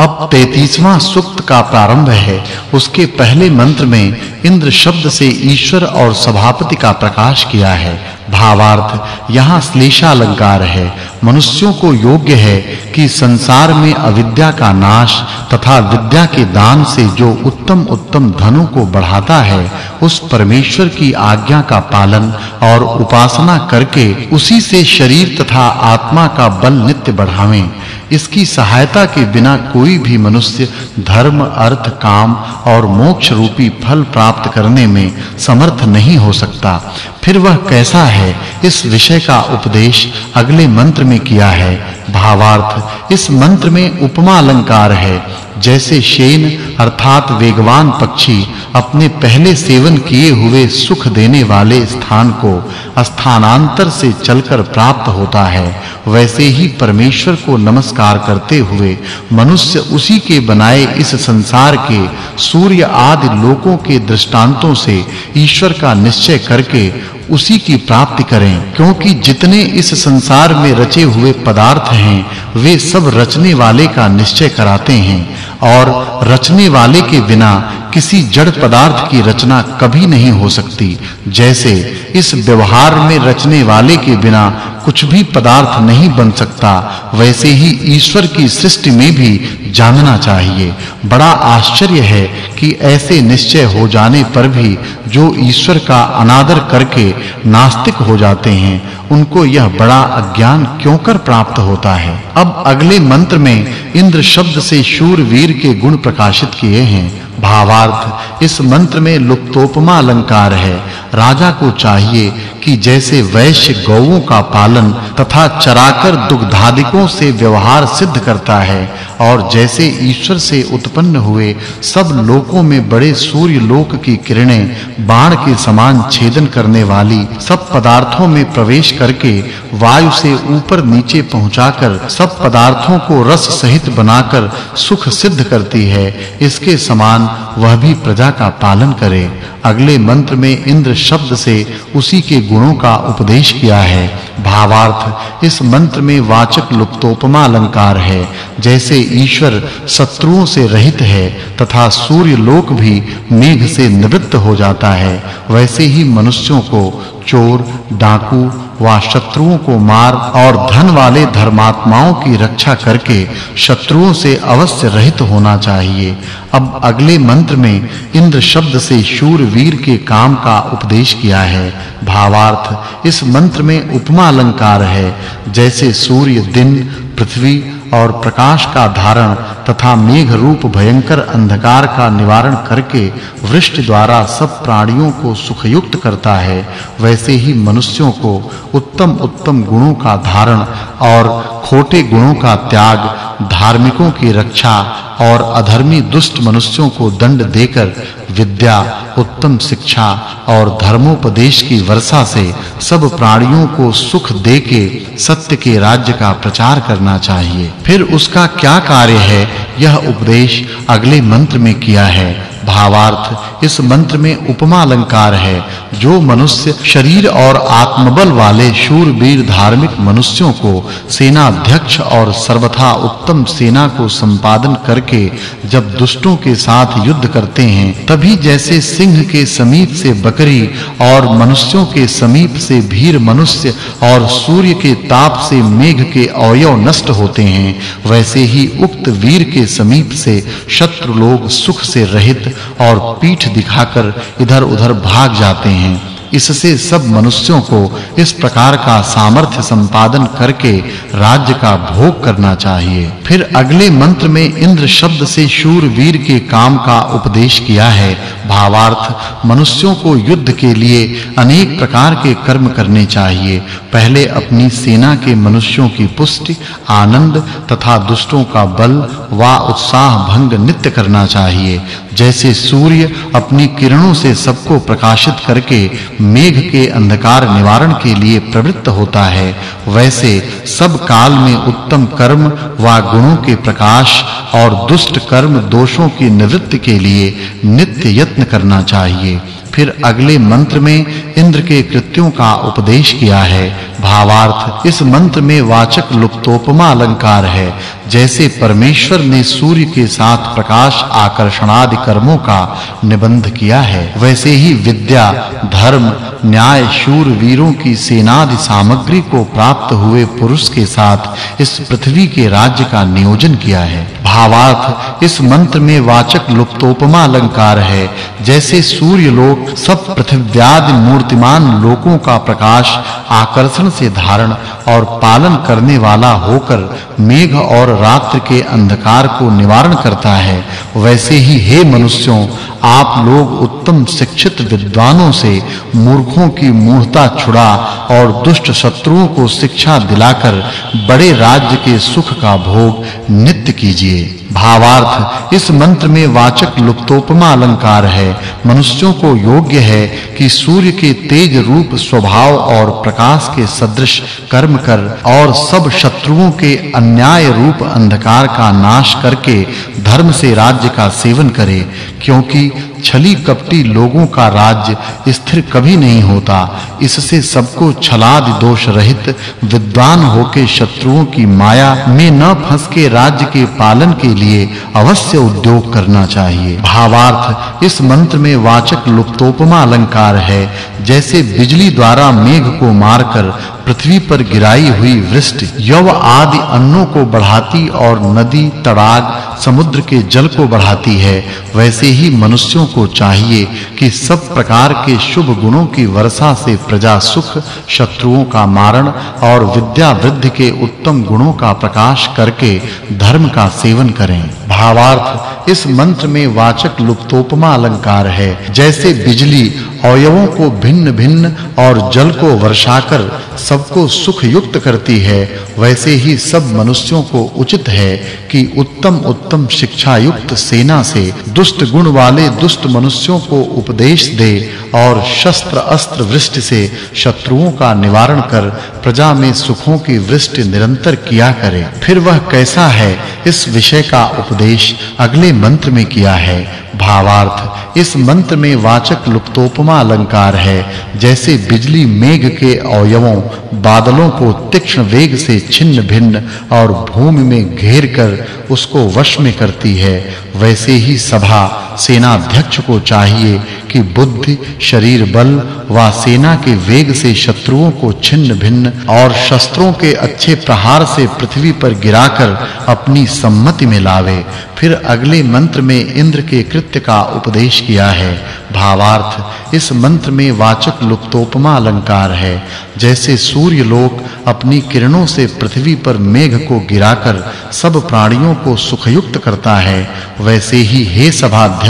अब 33वां सूक्त का प्रारंभ है। उसके पहले मंत्र में इंद्र शब्द से ईश्वर और सभापति का प्रकाश किया है। भावार्थ, यहाँ श्लेषा अलंकार है। मनुष्यों को योग्य है कि संसार में अविद्या का नाश तथा विद्या के दान से जो उत्तम उत्तम धनों को बढ़ाता है, उस परमेश्वर की आज्ञा का पालन और उपासना करके उसी से शरीर तथा आत्मा का बल नित्य बढ़ावें। इसकी सहायता के बिना कोई भी मनुष्य धर्म, अर्थ, काम और मोक्ष रूपी फल प्राप्त करने में समर्थ नहीं हो सकता। फिर वह कैसा है? इस विषय का उपदेश अगले मंत्र में किया है। भावार्थ, इस मंत्र में उपमा अलंकार है। जैसे शेन, अर्थात वेगवान पक्षी, अपने पहले सेवन किए हुए सुख देने वाले स्थान को स्थानांतर से चलकर प्राप्त होता है। वैसे ही परमेश्वर को नमस्कार करते हुए मनुष्य उसी के बनाए इस संसार के सूर्य आदि लोकों के दृष्टांतों से ईश्वर का निश्चय करके उसी की प्राप्ति करें, क्योंकि जितने इस संसार में रचे हुए पदार्थ हैं, वे सब रचने वाले का निश्चय कराते हैं। और रचने वाले के बिना किसी जड़ पदार्थ की रचना कभी नहीं हो सकती, जैसे इस व्यवहार में रचने वाले के बिना कुछ भी पदार्थ नहीं बन सकता, वैसे ही ईश्वर की सृष्टि में भी जानना चाहिए। बड़ा आश्चर्य है कि ऐसे निश्चय हो जाने पर भी जो ईश्वर का अनादर करके नास्तिक हो जाते हैं, उनको यह बड़ा अज्ञान क्यों कर प्राप्त होता है? अब अगले मंत्र में इंद्र शब्द से शूरवीर के गुण प्रकाशित किए हैं। भावार्थ। इस मंत्र में लुप्तोपमा अलंकार है। राजा को चाहिए कि जैसे वैश्य गौओं का पालन तथा चराकर दुग्धादिकों से व्यवहार सिद्ध करता है, और जैसे ईश्वर से उत्पन्न हुए सब लोकों में बड़े सूर्य लोक की किरणें बाण के समान छेदन करने वाली सब पदार्थों में प्रवेश करके वायु से ऊपर नीचे पहुंचाकर सब पदार्थों को रस सहित बनाकर सुख सिद्ध करती है, इसके समान वह भी प्रजा का पालन करे। अगले मंत्र में इंद्र शब्द से उसी के गुणों का उपदेश किया है। भावार्थ, इस मंत्र में वाचक् लुप्तोपमा अलंकार है। जैसे ईश्वर शत्रुओं से रहित है, तथा सूर्य लोक भी मेघ से निवृत्त हो जाता है, वैसे ही मनुष्यों को चोर, डाकू व शत्रुओं को मार और धन वाले धर्मात्माओं की रक्षा करके शत्रुओं से अवश्य रहित होना चाहिए। अब अगले मंत्र में इंद्र शब्द से शूर वीर के काम का उपदेश किया है। भावार्थ, इस मंत्र में उपमा अलंकार है। जैसे सूर्य दिन, पृथ्वी और प्रकाश का धारण तथा मेघ रूप भयंकर अंधकार का निवारण करके वृष्टि द्वारा सब प्राणियों को सुखयुक्त करता है, वैसे ही मनुष्यों को उत्तम उत्तम गुणों का धारण और खोटे गुणों का त्याग धार्मिकों की रक्षा और अधर्मी दुष्ट मनुष्यों को दंड देकर विद्या, उत्तम शिक्षा और धर्मोपदेश की वर्षा से सब प्राणियों को सुख देके सत्य के राज्य का प्रचार करना चाहिए। फिर उसका क्या कार्य है? यह उपदेश अगले मंत्र में किया है। भावार्थ, इस मंत्र में उपमा अलंकार है, जो मनुष्य शरीर और आत्मबल वाले शूरवीर धार्मिक मनुष्यों को सेना अध्यक्ष और सर्वथा उत्तम सेना को संपादन करके जब दुष्टों के साथ युद्ध करते हैं, तभी जैसे सिंह के समीप से बकरी और मनुष्यों के समीप से भीर मनुष्य और सूर्य के ताप से मेघ के अवयव नष्ट होते हैं, वैसे ही उक्त वीर के समीप से शत्रु लोग सुख से रहित और पीठ दिखाकर इधर-उधर भाग जाते हैं। इससे सब मनुष्यों को इस प्रकार का सामर्थ्य संपादन करके राज्य का भोग करना चाहिए। फिर अगले मंत्र में इंद्र शब्द से शूरवीर के काम का उपदेश किया है। भावार्थ, मनुष्यों को युद्ध के लिए अनेक प्रकार के कर्म करने चाहिए। पहले अपनी सेना के मनुष्यों की पुष्टि, आनंद तथा दुष्टों का बल व उत्साह भंग नित्य करना चाहिए। जैसे सूर्य अपनी किरणों से सबको प्रकाशित करके मेघ के अंधकार निवारण के लिए प्रवृत्त होता है, वैसे सब काल में उत्तम कर्म व गुणों के प्रकाश और दुष्ट कर्म दोषों की निवृत्ति के लिए नित्य यत्न करना चाहिए। फिर अगले मंत्र में इंद्र के कृत्यों का उपदेश किया है। भावार्थ, इस मंत्र में वाचक् लुप्तोपमा अलंकार है। जैसे परमेश्वर ने सूर्य के साथ प्रकाश आकर्षण आदि कर्मों का निबंध किया है, वैसे ही विद्या, धर्म, न्याय, शूर वीरों की सेनादि सामग्री को प्राप्त हुए पुरुष के साथ इस पृथ्वी के राज्य का नियोजन किया है। भावार्थ, इस मंत्र में वाचक् लुप्तोपमा अलंकार है, जैसे सूर्य लोक सब पृथ्व्यादि मूर्तिमान लोकों का प्रकाश, आकर्षण से धारण और पालन करने वाला होकर मेघ और रात्रि के अंधकार को निवारण करता है। वैसे ही हे मनुष्यों, आप लोग उत्तम शिक्षित विद्वानों से मूर्खों की मूर्खता छुड़ा और दुष्ट शत्रुओं को शिक्षा दिलाकर बड़े राज्य के सुख का भोग नित्य कीजिए। भावार्थ, इस मंत्र में वाचक् लुप्तोपमा अलंकार है। मनुष्यों को योग्य है कि सूर्य के तेज रूप, स्वभाव और प्रकाश के सदृश कर्म कर और सब शत्रुओं के अन्याय रूप अंधकार का नाश करके धर्म से राज्य का सेवन करे, क्योंकि छली कपटी लोगों का राज्य स्थिर कभी नहीं होता। इससे सबको छलादि दोष रहित, विद्वान होके शत्रुओं की माया में न फंस के राज्य के पालन के लिए अवश्य उद्योग करना चाहिए। भावार्थ, इस मंत्र में वाचक् लुप्तोपमा अलंकार है, जैसे बिजली द्वारा मेघ को मारकर पृथ्वी पर गिराई हुई वृष्टि यव आदि अन्नों को बढ़ाती और नदी, तड़ाग, समुद्र के जल को बढ़ाती है। वैसे ही मनुष्यों को चाहिए कि सब प्रकार के शुभ गुणों की वर्षा से प्रजा सुख, शत्रुओं का मारण और विद्या वृद्धि के उत्तम गुणों का प्रकाश करके धर्म का सेवन करें। भावार्थ, इस मंत्र में वाचक् लुप्तोपमा अलंकार है। जैसे बिजली अवयवों को भिन्न-भिन्न और जल को वर्षाकर सबको सुख युक्त करती है, वैसे ही सब मनुष्यों को उचित है कि उत्तम उत्तम शिक्षा युक्त सेना से दुष्ट गुण वाले दुष्ट मनुष्यों को उपदेश दे और शस्त्र अस्त्र वृष्टि से शत्रुओं का निवारण कर प्रजा में सुखों की वृष्टि निरंतर किया करे। फिर वह कैसा है इस विषय का उपदेश अगले मंत्र में किया है। भावार्थ, इस मंत्र में वाचक् लुप्तोपमा अलंकार है, जैसे बिजली मेघ के अवयवों, बादलों को तीक्ष्ण वेग से छिन्न भिन्न और भूमि में घेर कर उसको वश में करती है, वैसे ही सभा सेना अध्यक्ष को चाहिए कि बुद्धि, शरीर बल व सेना के वेग से शत्रुओं को छिन्न भिन्न और शस्त्रों के अच्छे प्रहार से पृथ्वी पर गिराकर अपनी सम्मति में लावे। फिर अगले मंत्र में इंद्र के कृत्य का उपदेश किया है। भावार्थ, इस मंत्र में वाचक् लुप्तोपमा अलंकार है। जैसे सूर्य लोक अपनी किरणों से पृथ्वी पर मेघ को गिराकर सब प्राणियों को सुखयुक्त करता है, वैसे ही हे सभाध्यक्ष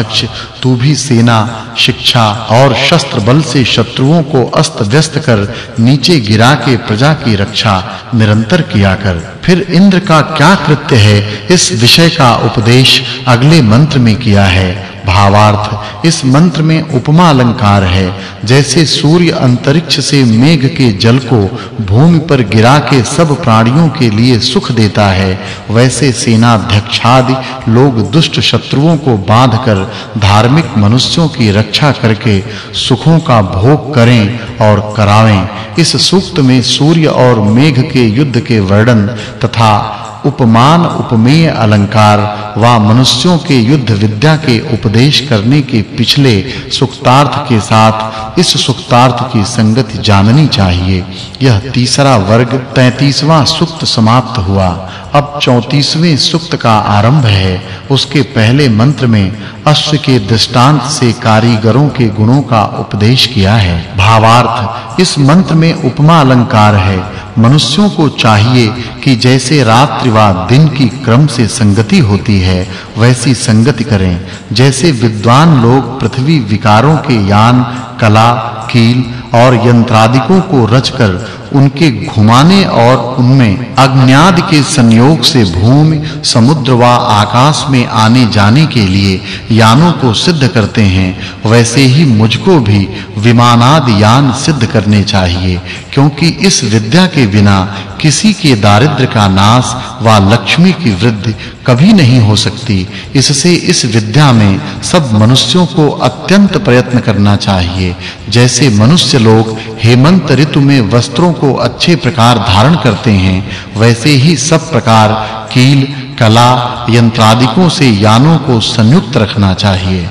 तू भी सेना, शिक्षा और शस्त्र बल से शत्रुओं को अस्त व्यस्त कर, नीचे गिरा के प्रजा की रक्षा निरंतर किया कर। फिर इंद्र का क्या कृत्य है? इस विषय का उपदेश अगले मंत्र में किया है। भावार्थ। इस मंत्र में उपमा अलंकार है। जैसे सूर्य अंतरिक्ष से मेघ के जल को भूमि पर गिरा के सब प्राणियों के लिए सुख देता है, वैसे सेना अध्यक्षादि लोग दुष्ट शत्रुओं को बांधकर धार्मिक मनुष्यों की रक्षा करके सुखों का भोग करें और करावें। इस सूक्त में सूर्य और मेघ के युद्ध के वर्णन तथा उपमान, उपमेय, अलंकार व मनुष्यों के युद्ध विद्या के उपदेश करने के पिछले सुक्तार्थ के साथ इस सुक्तार्थ की संगति जाननी चाहिए। यह तीसरा वर्ग 33वां सुक्त समाप्त हुआ। अब 34वें सुक्त का आरंभ है। उसके पहले मंत्र में अश्व के दृष्टांत से कारीगरों के गुणों का उपदेश किया है। भावार्थ, इस मंत्र में उपमा अलंकार है। मनुष्यों को चाहिए कि जैसे रात्रि व दिन की क्रम से संगति होती है, वैसी संगति करें। जैसे विद्वान लोग पृथ्वी विकारों के यान, कला, कील और यंत्रादिकों को रचकर उनके घुमाने और उनमें अग्न्याद के संयोग से भूमि, समुद्र व आकाश में आने जाने के लिए यानों को सिद्ध करते हैं, वैसे ही मुझको भी विमानाद यान सिद्ध करने चाहिए, क्योंकि इस विद्या के बिना किसी के दारिद्र का नाश व लक्ष्मी की वृद्धि कभी नहीं हो सकती। इससे इस विद्या में सब मनुष्यों को अत्यंत प्रयत्न करना चाहिए। जैसे मनुष्य लोग हेमंत ऋतु में वस्त्रों को अच्छे प्रकार धारण करते हैं, वैसे ही सब प्रकार कील, कला, यंत्रादिकों से यानों को संयुक्त रखना चाहिए।